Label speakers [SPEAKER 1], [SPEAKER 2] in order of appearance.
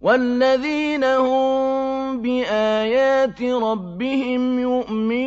[SPEAKER 1] وَالَّذِينَ هُم بِآيَاتِ رَبِّهِمْ يُؤْمِنُونَ